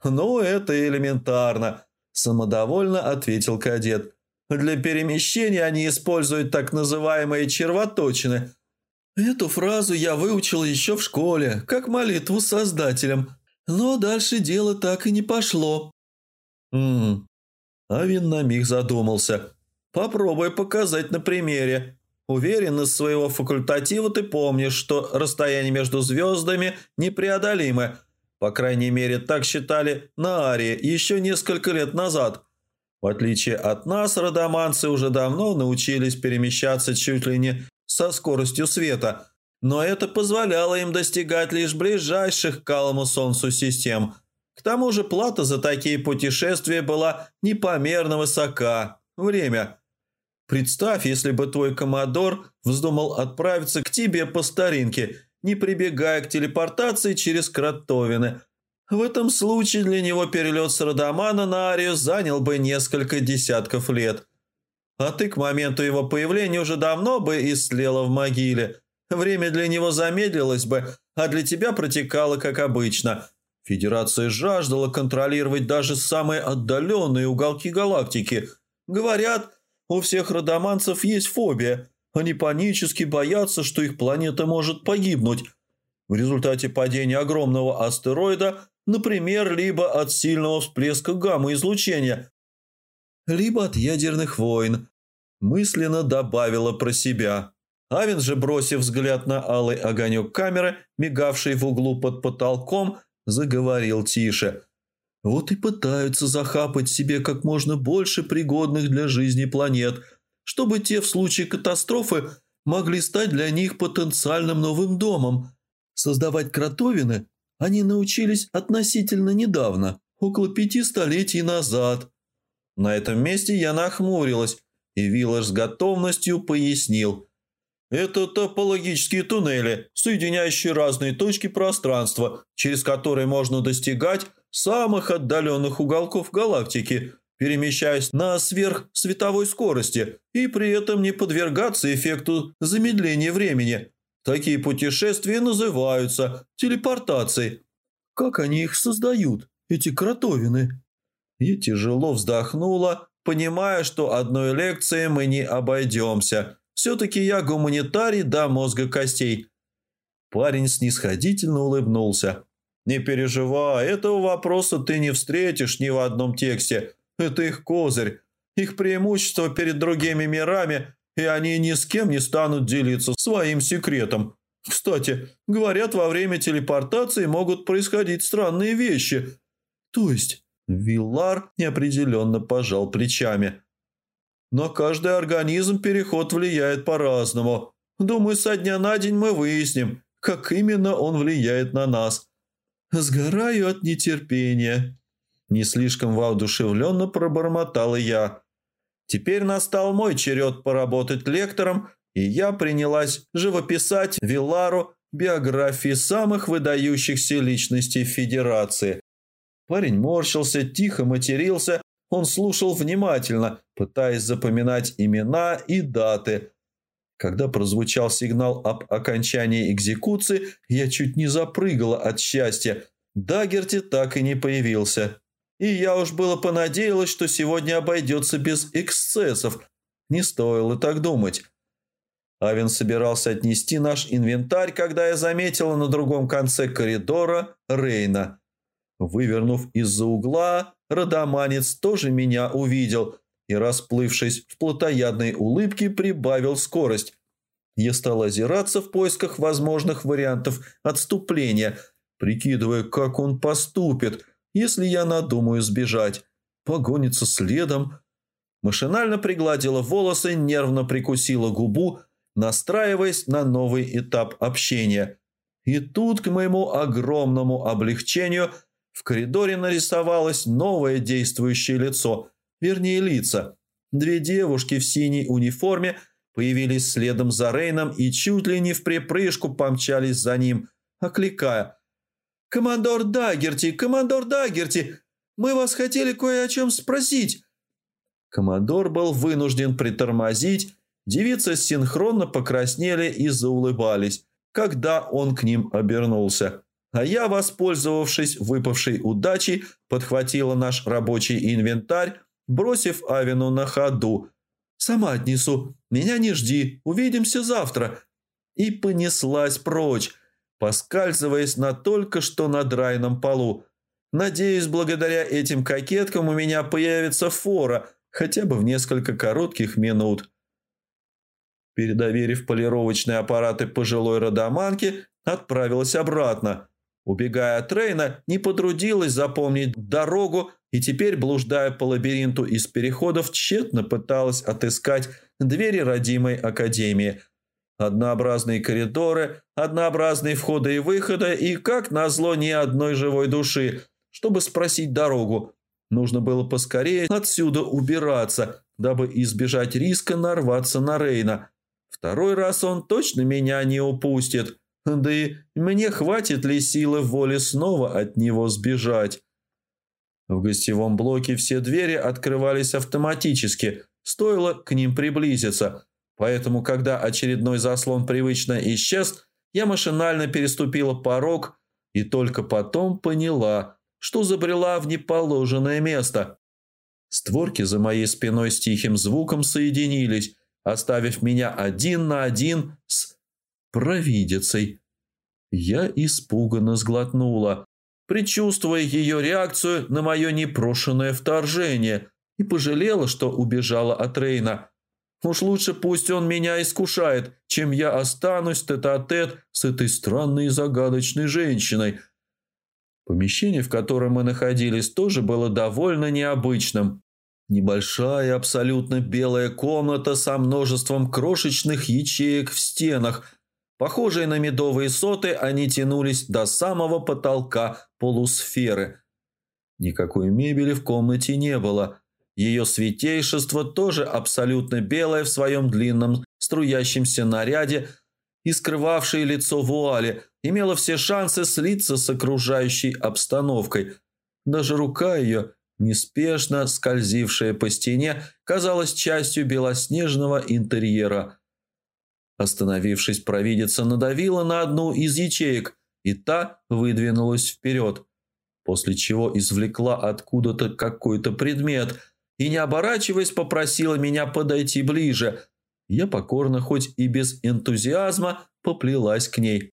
«Ну, это элементарно», – самодовольно ответил кадет. «Для перемещения они используют так называемые червоточины – Эту фразу я выучил еще в школе, как молитву создателям, но дальше дело так и не пошло. Ммм. Авин на миг задумался. Попробуй показать на примере. Уверен, из своего факультатива ты помнишь, что расстояние между звездами непреодолимое. По крайней мере, так считали на Арии еще несколько лет назад. В отличие от нас, родоманцы уже давно научились перемещаться чуть ли не со скоростью света, но это позволяло им достигать лишь ближайших к Алому Солнцу систем. К тому же плата за такие путешествия была непомерно высока. Время. Представь, если бы твой коммодор вздумал отправиться к тебе по старинке, не прибегая к телепортации через кротовины. В этом случае для него перелет с Радамана на Арию занял бы несколько десятков лет. А ты к моменту его появления уже давно бы истлела в могиле. Время для него замедлилось бы, а для тебя протекало, как обычно. Федерация жаждала контролировать даже самые отдаленные уголки галактики. Говорят, у всех родоманцев есть фобия. Они панически боятся, что их планета может погибнуть. В результате падения огромного астероида, например, либо от сильного всплеска гамма-излучения, либо от ядерных войн. Мысленно добавила про себя. Авен же, бросив взгляд на алый огонек камеры, мигавший в углу под потолком, заговорил тише. «Вот и пытаются захапать себе как можно больше пригодных для жизни планет, чтобы те в случае катастрофы могли стать для них потенциальным новым домом. Создавать кротовины они научились относительно недавно, около пяти столетий назад. На этом месте я нахмурилась, и Виллаж с готовностью пояснил. Это топологические туннели, соединяющие разные точки пространства, через которые можно достигать самых отдаленных уголков галактики, перемещаясь на сверхсветовой скорости и при этом не подвергаться эффекту замедления времени. Такие путешествия называются телепортацией. Как они их создают, эти кротовины? И тяжело вздохнула, понимая, что одной лекции мы не обойдемся. Все-таки я гуманитарий до мозга костей. Парень снисходительно улыбнулся. «Не переживай, этого вопроса ты не встретишь ни в одном тексте. Это их козырь, их преимущество перед другими мирами, и они ни с кем не станут делиться своим секретом. Кстати, говорят, во время телепортации могут происходить странные вещи. То есть, Виллар неопределенно пожал плечами. «На каждый организм переход влияет по-разному. Думаю, со дня на день мы выясним, как именно он влияет на нас. Сгораю от нетерпения». Не слишком воодушевленно пробормотала я. Теперь настал мой черед поработать лектором, и я принялась живописать Вилару биографии самых выдающихся личностей Федерации. Парень морщился, тихо матерился, он слушал внимательно, пытаясь запоминать имена и даты. Когда прозвучал сигнал об окончании экзекуции, я чуть не запрыгала от счастья. Дагерти так и не появился. И я уж было понадеялась, что сегодня обойдется без эксцессов. Не стоило так думать. Авен собирался отнести наш инвентарь, когда я заметила на другом конце коридора Рейна. Вывернув из-за угла, родоманец тоже меня увидел и, расплывшись в плотоядной улыбке, прибавил скорость. Я стал озираться в поисках возможных вариантов отступления, прикидывая, как он поступит, если я надумаю сбежать. Погонится следом. Машинально пригладила волосы, нервно прикусила губу, настраиваясь на новый этап общения. И тут, к моему огромному облегчению – в коридоре нарисовалось новое действующее лицо, вернее лица. Две девушки в синей униформе появились следом за Рейном и чуть ли не в припрыжку помчались за ним, окликая. «Командор Дагерти! Командор Дагерти! Мы вас хотели кое о чем спросить!» Командор был вынужден притормозить, девицы синхронно покраснели и заулыбались, когда он к ним обернулся. А я, воспользовавшись выпавшей удачей, подхватила наш рабочий инвентарь, бросив Авину на ходу. «Сама отнесу. Меня не жди. Увидимся завтра». И понеслась прочь, поскальзываясь на только что надрайном полу. Надеюсь, благодаря этим кокеткам у меня появится фора, хотя бы в несколько коротких минут. Передоверив полировочные аппараты пожилой родоманке, отправилась обратно – Убегая от Рейна, не потрудилась запомнить дорогу и теперь, блуждая по лабиринту из переходов, тщетно пыталась отыскать двери родимой академии. Однообразные коридоры, однообразные входы и выходы и, как назло, ни одной живой души, чтобы спросить дорогу. Нужно было поскорее отсюда убираться, дабы избежать риска нарваться на Рейна. Второй раз он точно меня не упустит. Да и мне хватит ли силы воли снова от него сбежать? В гостевом блоке все двери открывались автоматически, стоило к ним приблизиться. Поэтому, когда очередной заслон привычно исчез, я машинально переступила порог и только потом поняла, что забрела в неположенное место. Створки за моей спиной с тихим звуком соединились, оставив меня один на один с провидицей. Я испуганно сглотнула, предчувствуя ее реакцию на мое непрошенное вторжение, и пожалела, что убежала от Рейна. Уж лучше пусть он меня искушает, чем я останусь тет-а-тет -тет с этой странной и загадочной женщиной. Помещение, в котором мы находились, тоже было довольно необычным. Небольшая, абсолютно белая комната со множеством крошечных ячеек в стенах – Похожие на медовые соты, они тянулись до самого потолка полусферы. Никакой мебели в комнате не было. Ее святейшество тоже абсолютно белое в своем длинном струящемся наряде и скрывавшее лицо вуали, имело все шансы слиться с окружающей обстановкой. Даже рука ее, неспешно скользившая по стене, казалась частью белоснежного интерьера – Остановившись, провидица надавила на одну из ячеек, и та выдвинулась вперед, после чего извлекла откуда-то какой-то предмет и, не оборачиваясь, попросила меня подойти ближе. Я покорно, хоть и без энтузиазма, поплелась к ней.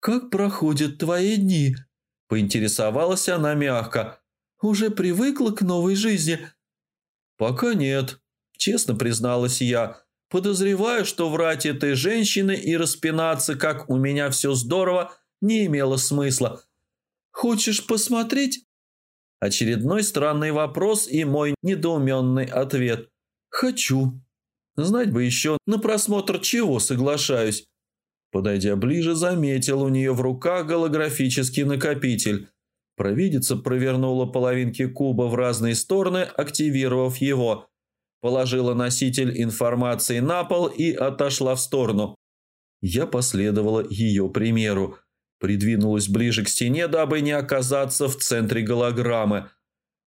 «Как проходят твои дни?» – поинтересовалась она мягко. «Уже привыкла к новой жизни?» «Пока нет», – честно призналась я, – Подозреваю, что врать этой женщины и распинаться, как у меня все здорово, не имело смысла. «Хочешь посмотреть?» Очередной странный вопрос и мой недоуменный ответ. «Хочу». Знать бы еще, на просмотр чего соглашаюсь. Подойдя ближе, заметил у нее в руках голографический накопитель. Провидица провернула половинки куба в разные стороны, активировав его – положила носитель информации на пол и отошла в сторону. Я последовала ее примеру, придвинулась ближе к стене, дабы не оказаться в центре голограммы.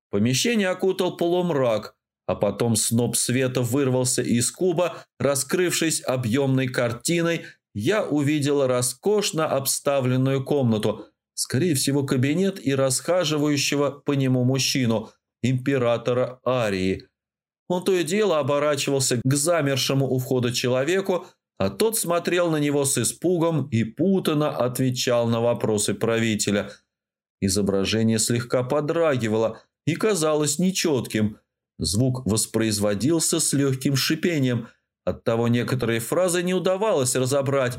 Помещение окутал полумрак, а потом сноп света вырвался из куба, раскрывшись объемной картиной, я увидела роскошно обставленную комнату, скорее всего, кабинет и расхаживающего по нему мужчину, императора Арии. Он то и дело оборачивался к замершему у входа человеку, а тот смотрел на него с испугом и путанно отвечал на вопросы правителя. Изображение слегка подрагивало и казалось нечетким. Звук воспроизводился с легким шипением, оттого некоторые фразы не удавалось разобрать.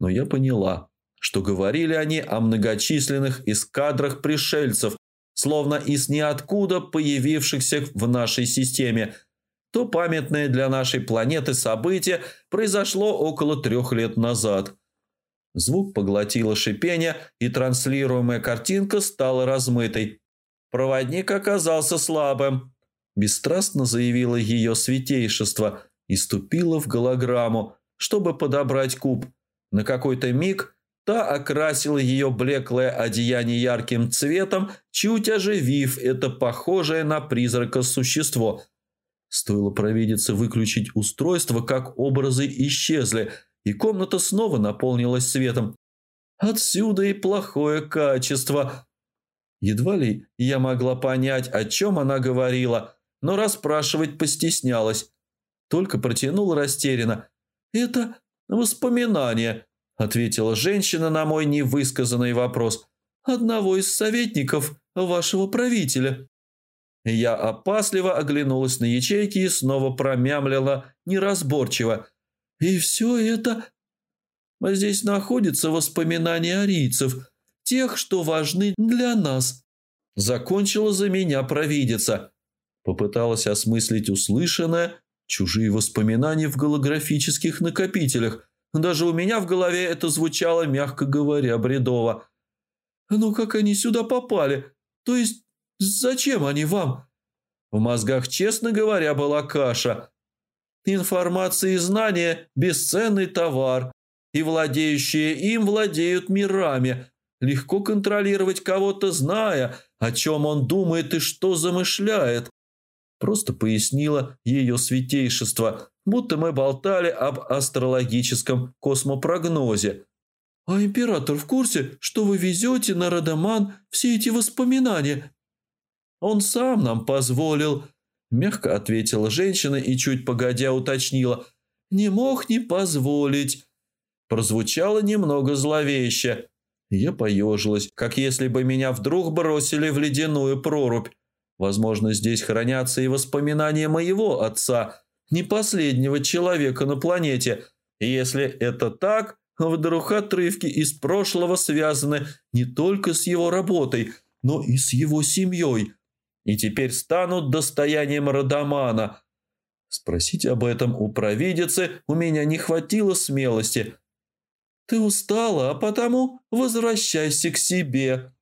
Но я поняла, что говорили они о многочисленных эскадрах пришельцев, словно из ниоткуда появившихся в нашей системе – то памятное для нашей планеты событие произошло около трех лет назад. Звук поглотило шипение, и транслируемая картинка стала размытой. Проводник оказался слабым. Бесстрастно заявило ее святейшество и ступило в голограмму, чтобы подобрать куб. На какой-то миг та окрасила ее блеклое одеяние ярким цветом, чуть оживив это похожее на призрака существо – Стоило провидице выключить устройство, как образы исчезли, и комната снова наполнилась светом. Отсюда и плохое качество. Едва ли я могла понять, о чем она говорила, но расспрашивать постеснялась. Только протянула растерянно. «Это воспоминание», — ответила женщина на мой невысказанный вопрос. «Одного из советников вашего правителя». Я опасливо оглянулась на ячейки и снова промямлила неразборчиво. «И все это...» «Здесь находятся воспоминания арийцев, тех, что важны для нас». Закончила за меня провидица. Попыталась осмыслить услышанное, чужие воспоминания в голографических накопителях. Даже у меня в голове это звучало, мягко говоря, бредово. «Ну как они сюда попали? То есть Зачем они вам? В мозгах, честно говоря, была каша. Информация и знания – бесценный товар, и владеющие им владеют мирами. Легко контролировать кого-то, зная, о чем он думает и что замышляет. Просто пояснила ее святейшество, будто мы болтали об астрологическом космопрогнозе. «А император в курсе, что вы везете на Радаман все эти воспоминания?» Он сам нам позволил», – мягко ответила женщина и чуть погодя уточнила. «Не мог не позволить». Прозвучало немного зловеще. Я поежилась, как если бы меня вдруг бросили в ледяную прорубь. Возможно, здесь хранятся и воспоминания моего отца, не последнего человека на планете. И если это так, вдруг отрывки из прошлого связаны не только с его работой, но и с его семьей и теперь станут достоянием Радамана. Спросить об этом у провидицы у меня не хватило смелости. «Ты устала, а потому возвращайся к себе».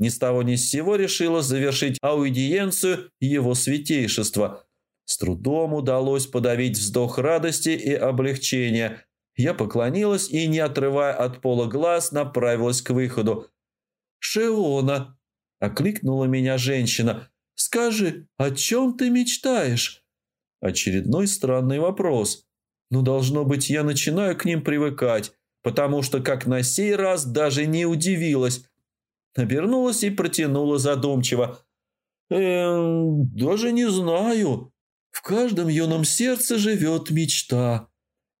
Ни с того ни с сего решила завершить аудиенцию его святейшества. С трудом удалось подавить вздох радости и облегчения. Я поклонилась и, не отрывая от пола глаз, направилась к выходу. «Шеона!» – окликнула меня женщина – Скажи, о чем ты мечтаешь?» Очередной странный вопрос. Но, должно быть, я начинаю к ним привыкать, потому что, как на сей раз, даже не удивилась. Обернулась и протянула задумчиво. «Эм, даже не знаю. В каждом юном сердце живет мечта».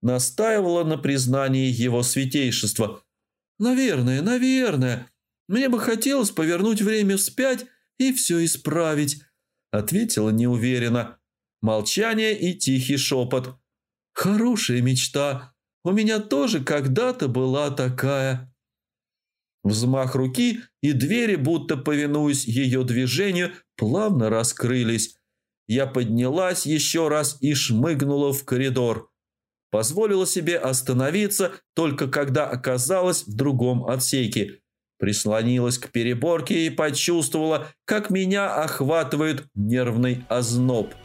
Настаивала на признании его святейшества. «Наверное, наверное. Мне бы хотелось повернуть время вспять и все исправить», — ответила неуверенно. Молчание и тихий шепот. «Хорошая мечта. У меня тоже когда-то была такая». Взмах руки, и двери, будто повинуясь ее движению, плавно раскрылись. Я поднялась еще раз и шмыгнула в коридор. Позволила себе остановиться, только когда оказалась в другом отсеке. Прислонилась к переборке и почувствовала, как меня охватывает нервный озноб –